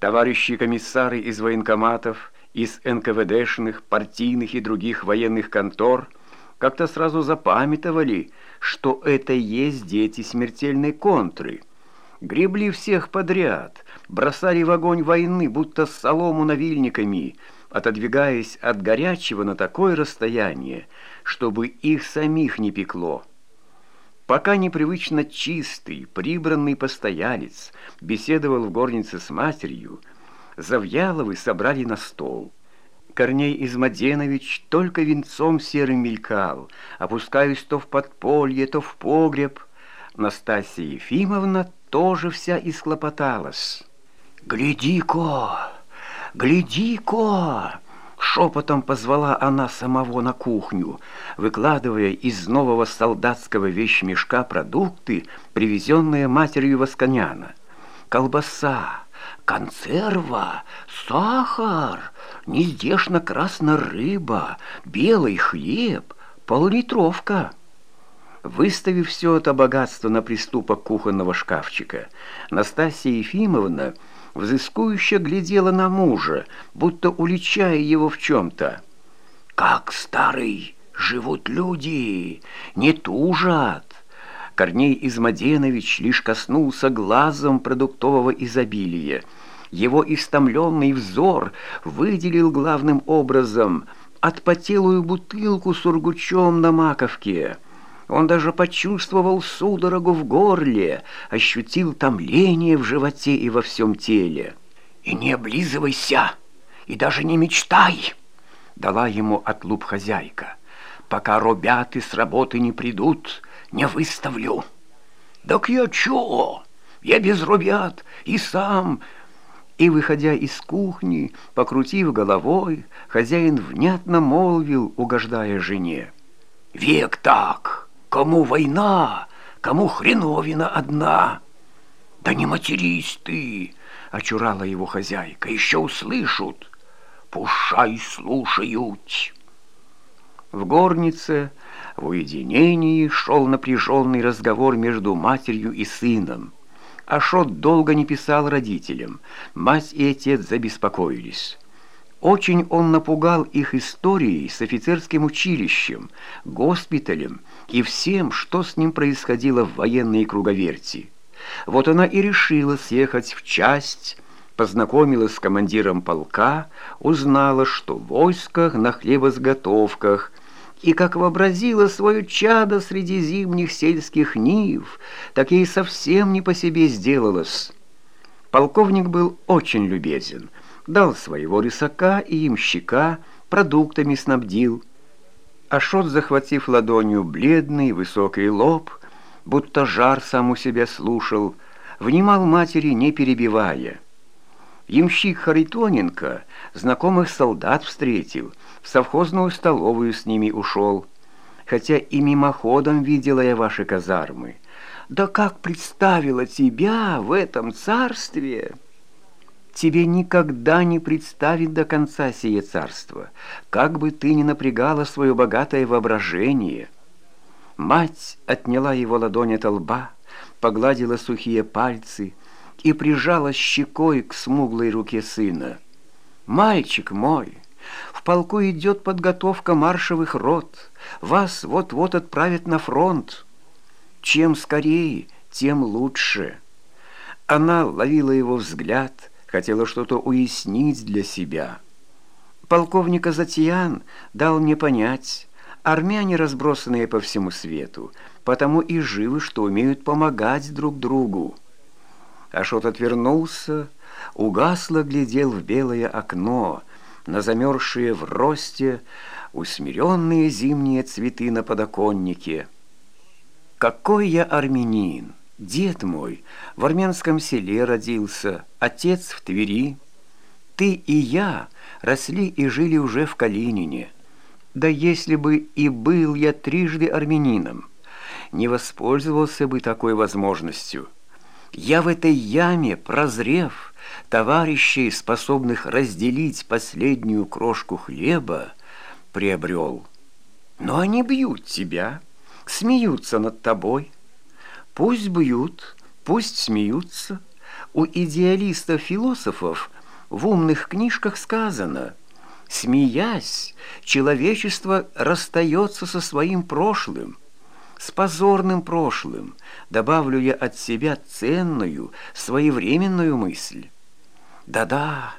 Товарищи комиссары из военкоматов, из НКВДшных, партийных и других военных контор как-то сразу запамятовали, что это есть дети смертельной контры. Гребли всех подряд, бросали в огонь войны, будто солому навильниками, отодвигаясь от горячего на такое расстояние, чтобы их самих не пекло. Пока непривычно чистый, прибранный постоялец беседовал в горнице с матерью, Завьяловы собрали на стол. Корней Измаденович только венцом серым мелькал, опускаясь то в подполье, то в погреб. Настасья Ефимовна тоже вся исхлопоталась. «Гляди-ка! Гляди-ка!» Шепотом позвала она самого на кухню, выкладывая из нового солдатского вещмешка продукты, привезенные матерью Восконяна. Колбаса, консерва, сахар, нездешно красная рыба, белый хлеб, поллитровка. Выставив все это богатство на приступок кухонного шкафчика, Настасья Ефимовна взыскующе глядела на мужа, будто уличая его в чем-то. «Как старый живут люди, не тужат!» Корней Измаденович лишь коснулся глазом продуктового изобилия. Его истомленный взор выделил главным образом отпотелую бутылку с ургучом на маковке — он даже почувствовал судорогу в горле, ощутил томление в животе и во всем теле. «И не облизывайся, и даже не мечтай!» Дала ему отлуп хозяйка. «Пока робяты с работы не придут, не выставлю». «Так я чё? Я без робят и сам...» И, выходя из кухни, покрутив головой, хозяин внятно молвил, угождая жене. «Век так!» Кому война, кому хреновина одна. Да не матерись ты, очурала его хозяйка, еще услышат. Пушай слушают. В горнице в уединении шел напряженный разговор между матерью и сыном. Ашот долго не писал родителям. Мать и отец забеспокоились. Очень он напугал их историей с офицерским училищем, госпиталем и всем, что с ним происходило в военной круговерти. Вот она и решила съехать в часть, познакомилась с командиром полка, узнала, что в войсках на хлебосготовках, и как вообразила свое чадо среди зимних сельских нив, так ей совсем не по себе сделалось. Полковник был очень любезен, дал своего рысака и имщика, продуктами снабдил, Ашот, захватив ладонью бледный высокий лоб, будто жар сам у себя слушал, внимал матери, не перебивая. Ямщик Харитоненко знакомых солдат встретил, в совхозную столовую с ними ушел. Хотя и мимоходом видела я ваши казармы. Да как представила тебя в этом царстве!» Тебе никогда не представить до конца сие царство, как бы ты ни напрягала свое богатое воображение». Мать отняла его ладонь от лба, погладила сухие пальцы и прижала щекой к смуглой руке сына. «Мальчик мой, в полку идет подготовка маршевых рот, вас вот-вот отправят на фронт. Чем скорее, тем лучше». Она ловила его взгляд, хотела что-то уяснить для себя. Полковник Азатьян дал мне понять, армяне, разбросанные по всему свету, потому и живы, что умеют помогать друг другу. Ашот отвернулся, угасло глядел в белое окно, на замерзшие в росте усмиренные зимние цветы на подоконнике. «Какой я армянин!» Дед мой в армянском селе родился, отец в Твери. Ты и я росли и жили уже в Калинине. Да если бы и был я трижды армянином, не воспользовался бы такой возможностью. Я в этой яме, прозрев, товарищей, способных разделить последнюю крошку хлеба, приобрел. Но они бьют тебя, смеются над тобой, Пусть бьют, пусть смеются, У идеалистов-философов в умных книжках сказано «Смеясь, человечество расстается со своим прошлым, с позорным прошлым, добавлю я от себя ценную, своевременную мысль». Да-да,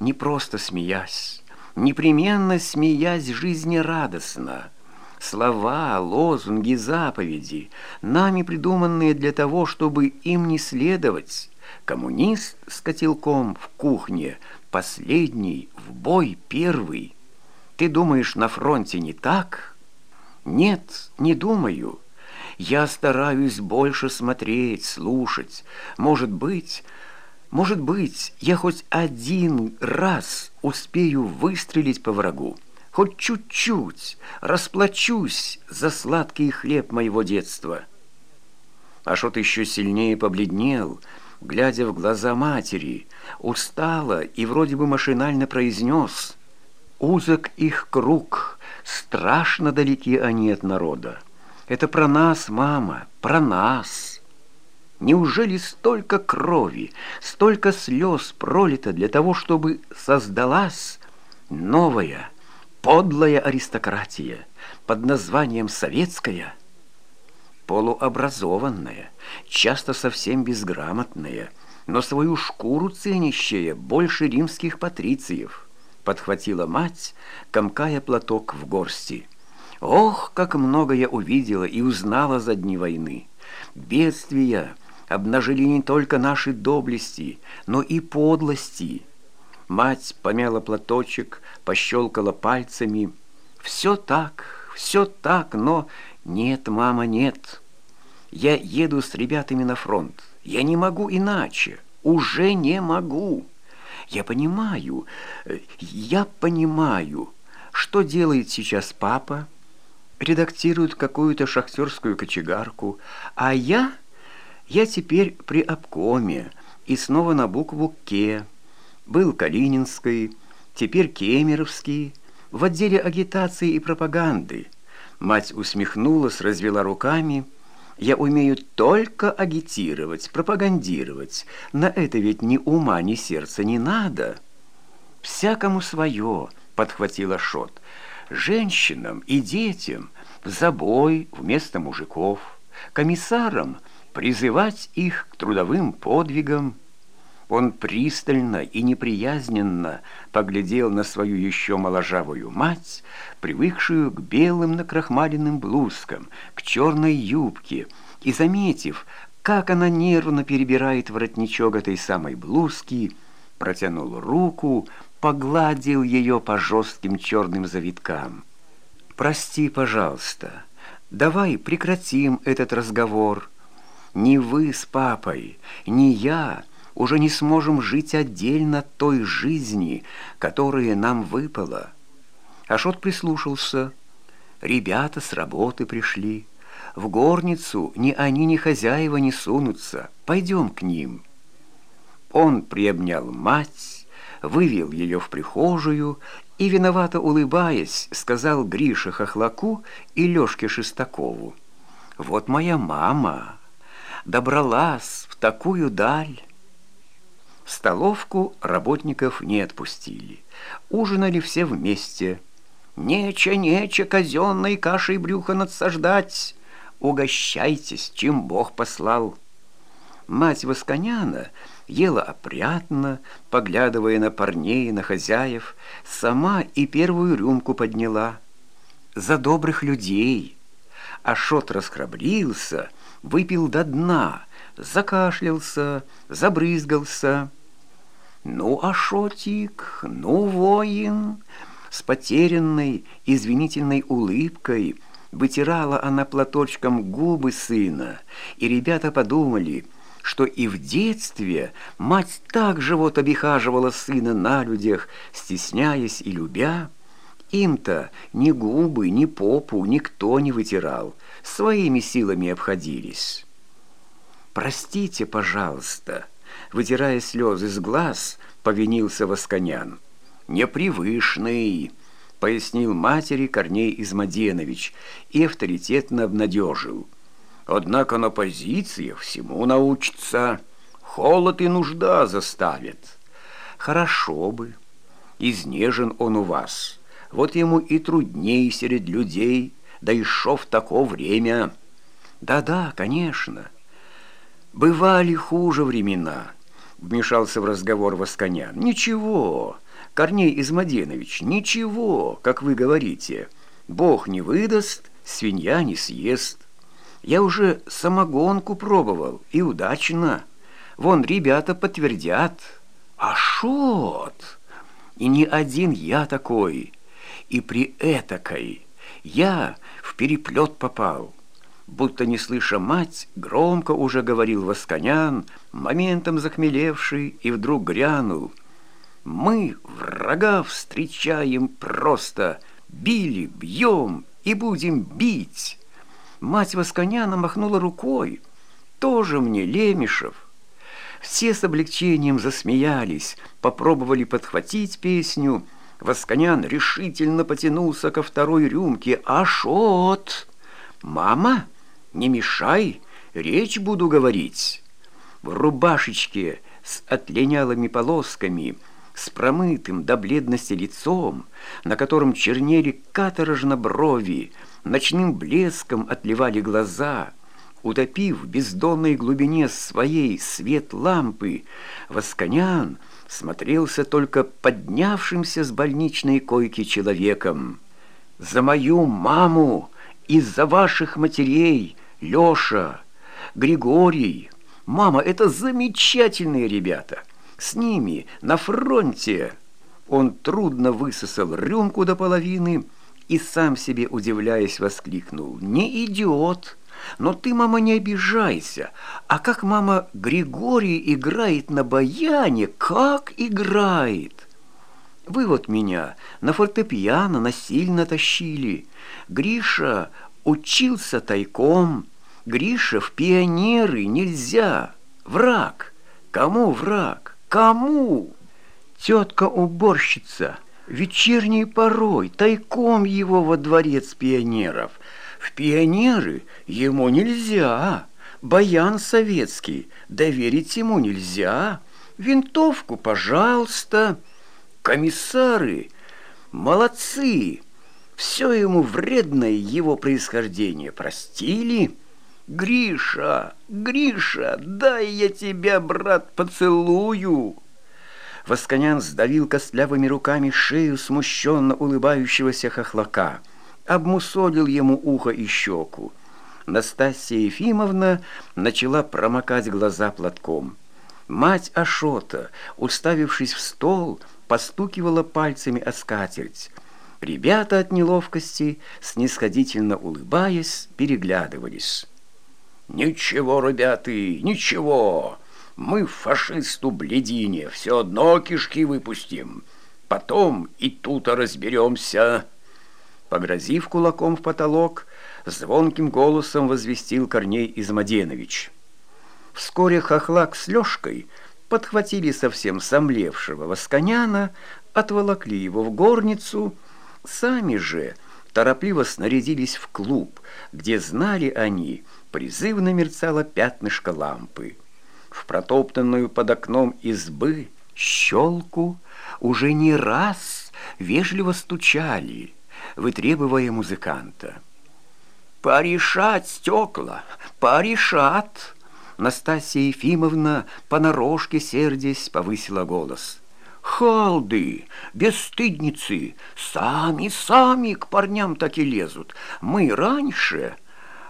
не просто смеясь, непременно смеясь жизнерадостно. Слова, лозунги, заповеди, нами придуманные для того, чтобы им не следовать. Коммунист с котелком в кухне, последний, в бой первый. Ты думаешь, на фронте не так? Нет, не думаю. Я стараюсь больше смотреть, слушать. Может быть... Может быть, я хоть один раз успею выстрелить по врагу, хоть чуть-чуть расплачусь за сладкий хлеб моего детства. Ашот еще сильнее побледнел, глядя в глаза матери, устало и вроде бы машинально произнес «Узок их круг, страшно далеки они от народа. Это про нас, мама, про нас». Неужели столько крови, столько слез пролито для того, чтобы создалась новая, подлая аристократия под названием «советская», полуобразованная, часто совсем безграмотная, но свою шкуру ценящая больше римских патрициев, подхватила мать, комкая платок в горсти. Ох, как много я увидела и узнала за дни войны! Бедствия! обнажили не только наши доблести, но и подлости. Мать помяла платочек, пощелкала пальцами. «Все так, все так, но нет, мама, нет. Я еду с ребятами на фронт. Я не могу иначе, уже не могу. Я понимаю, я понимаю, что делает сейчас папа. Редактирует какую-то шахтерскую кочегарку, а я...» Я теперь при обкоме и снова на букву «К». Был Калининский, теперь Кемеровский, в отделе агитации и пропаганды. Мать усмехнулась, развела руками. Я умею только агитировать, пропагандировать. На это ведь ни ума, ни сердца не надо. Всякому свое, подхватила Шот. Женщинам и детям в забой вместо мужиков, комиссарам – призывать их к трудовым подвигам. Он пристально и неприязненно поглядел на свою еще моложавую мать, привыкшую к белым накрахмаленным блузкам, к черной юбке, и, заметив, как она нервно перебирает воротничок этой самой блузки, протянул руку, погладил ее по жестким черным завиткам. «Прости, пожалуйста, давай прекратим этот разговор», ни вы с папой, ни я уже не сможем жить отдельно той жизни, которая нам выпала. Ашот прислушался. Ребята с работы пришли. В горницу ни они, ни хозяева не сунутся. Пойдем к ним. Он приобнял мать, вывел ее в прихожую и, виновато улыбаясь, сказал Грише Хохлаку и Лешке Шестакову. «Вот моя мама» добралась в такую даль. В столовку работников не отпустили. Ужинали все вместе. Нече, нече казенной кашей брюха надсаждать. Угощайтесь, чем Бог послал. Мать Восконяна ела опрятно, поглядывая на парней, на хозяев, сама и первую рюмку подняла. За добрых людей. Ашот расхрабрился — выпил до дна, закашлялся, забрызгался. «Ну, Ашотик, ну, воин!» С потерянной, извинительной улыбкой вытирала она платочком губы сына, и ребята подумали, что и в детстве мать так же вот обихаживала сына на людях, стесняясь и любя. Им-то ни губы, ни попу никто не вытирал, своими силами обходились. «Простите, пожалуйста», — вытирая слезы с глаз, повинился Восконян. «Непривычный», — пояснил матери Корней Измаденович и авторитетно обнадежил. «Однако на позициях всему научится. Холод и нужда заставят. Хорошо бы. Изнежен он у вас. Вот ему и трудней среди людей, да и шо в такое время. Да-да, конечно. Бывали хуже времена, вмешался в разговор Восконян. Ничего, Корней Измаденович, ничего, как вы говорите. Бог не выдаст, свинья не съест. Я уже самогонку пробовал, и удачно. Вон ребята подтвердят. Ашот! И не один я такой, и при этакой я в переплет попал. Будто не слыша мать, громко уже говорил Восконян, моментом захмелевший, и вдруг грянул. «Мы врага встречаем просто, били, бьем и будем бить». Мать Восконяна махнула рукой. «Тоже мне, Лемешев». Все с облегчением засмеялись, попробовали подхватить песню. Восконян решительно потянулся ко второй рюмке. «Ашот! Мама, не мешай, речь буду говорить». В рубашечке с отлинялыми полосками, с промытым до бледности лицом, на котором чернели каторжно брови, ночным блеском отливали глаза — Утопив в бездонной глубине своей свет лампы, Восконян смотрелся только поднявшимся с больничной койки человеком. «За мою маму и за ваших матерей, Леша, Григорий! Мама, это замечательные ребята! С ними на фронте!» Он трудно высосал рюмку до половины и сам себе, удивляясь, воскликнул. «Не идиот!» Но ты, мама, не обижайся. А как мама Григорий играет на баяне, как играет? Вы вот меня на фортепиано насильно тащили. Гриша учился тайком. Гриша в пионеры нельзя. Враг. Кому враг? Кому? Тетка-уборщица вечерней порой тайком его во дворец пионеров – в пионеры ему нельзя, баян советский, доверить ему нельзя, винтовку, пожалуйста. Комиссары молодцы, все ему вредное его происхождение простили. Гриша, Гриша, дай я тебя, брат, поцелую. Восконян сдавил костлявыми руками шею смущенно улыбающегося хохлака – обмусолил ему ухо и щеку. Настасья Ефимовна начала промокать глаза платком. Мать Ашота, уставившись в стол, постукивала пальцами о скатерть. Ребята от неловкости, снисходительно улыбаясь, переглядывались. «Ничего, ребята, ничего. Мы фашисту бледине все одно кишки выпустим. Потом и тут разберемся». Погрозив кулаком в потолок, звонким голосом возвестил Корней Измаденович. Вскоре хохлак с Лёшкой подхватили совсем сомлевшего Восконяна, отволокли его в горницу, сами же торопливо снарядились в клуб, где знали они, призывно мерцало пятнышко лампы. В протоптанную под окном избы щелку уже не раз вежливо стучали – вытребывая музыканта. «Порешать стекла! Порешат!» Настасья Ефимовна, понарошке сердясь, повысила голос. «Халды, бесстыдницы, сами-сами к парням так и лезут. Мы раньше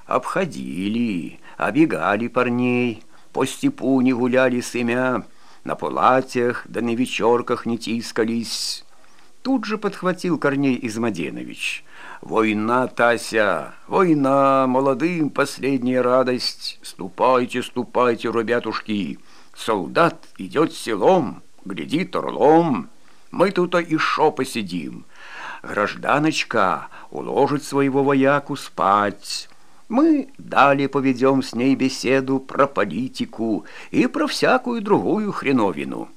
обходили, обегали парней, по степу не гуляли с имя, на платьях да на вечерках не тискались». Тут же подхватил Корней Измаденович. «Война, Тася, война, молодым последняя радость. Ступайте, ступайте, ребятушки. Солдат идет селом, глядит орлом. Мы тут шо посидим. Гражданочка уложит своего вояку спать». Мы далее поведем с ней беседу про политику и про всякую другую хреновину.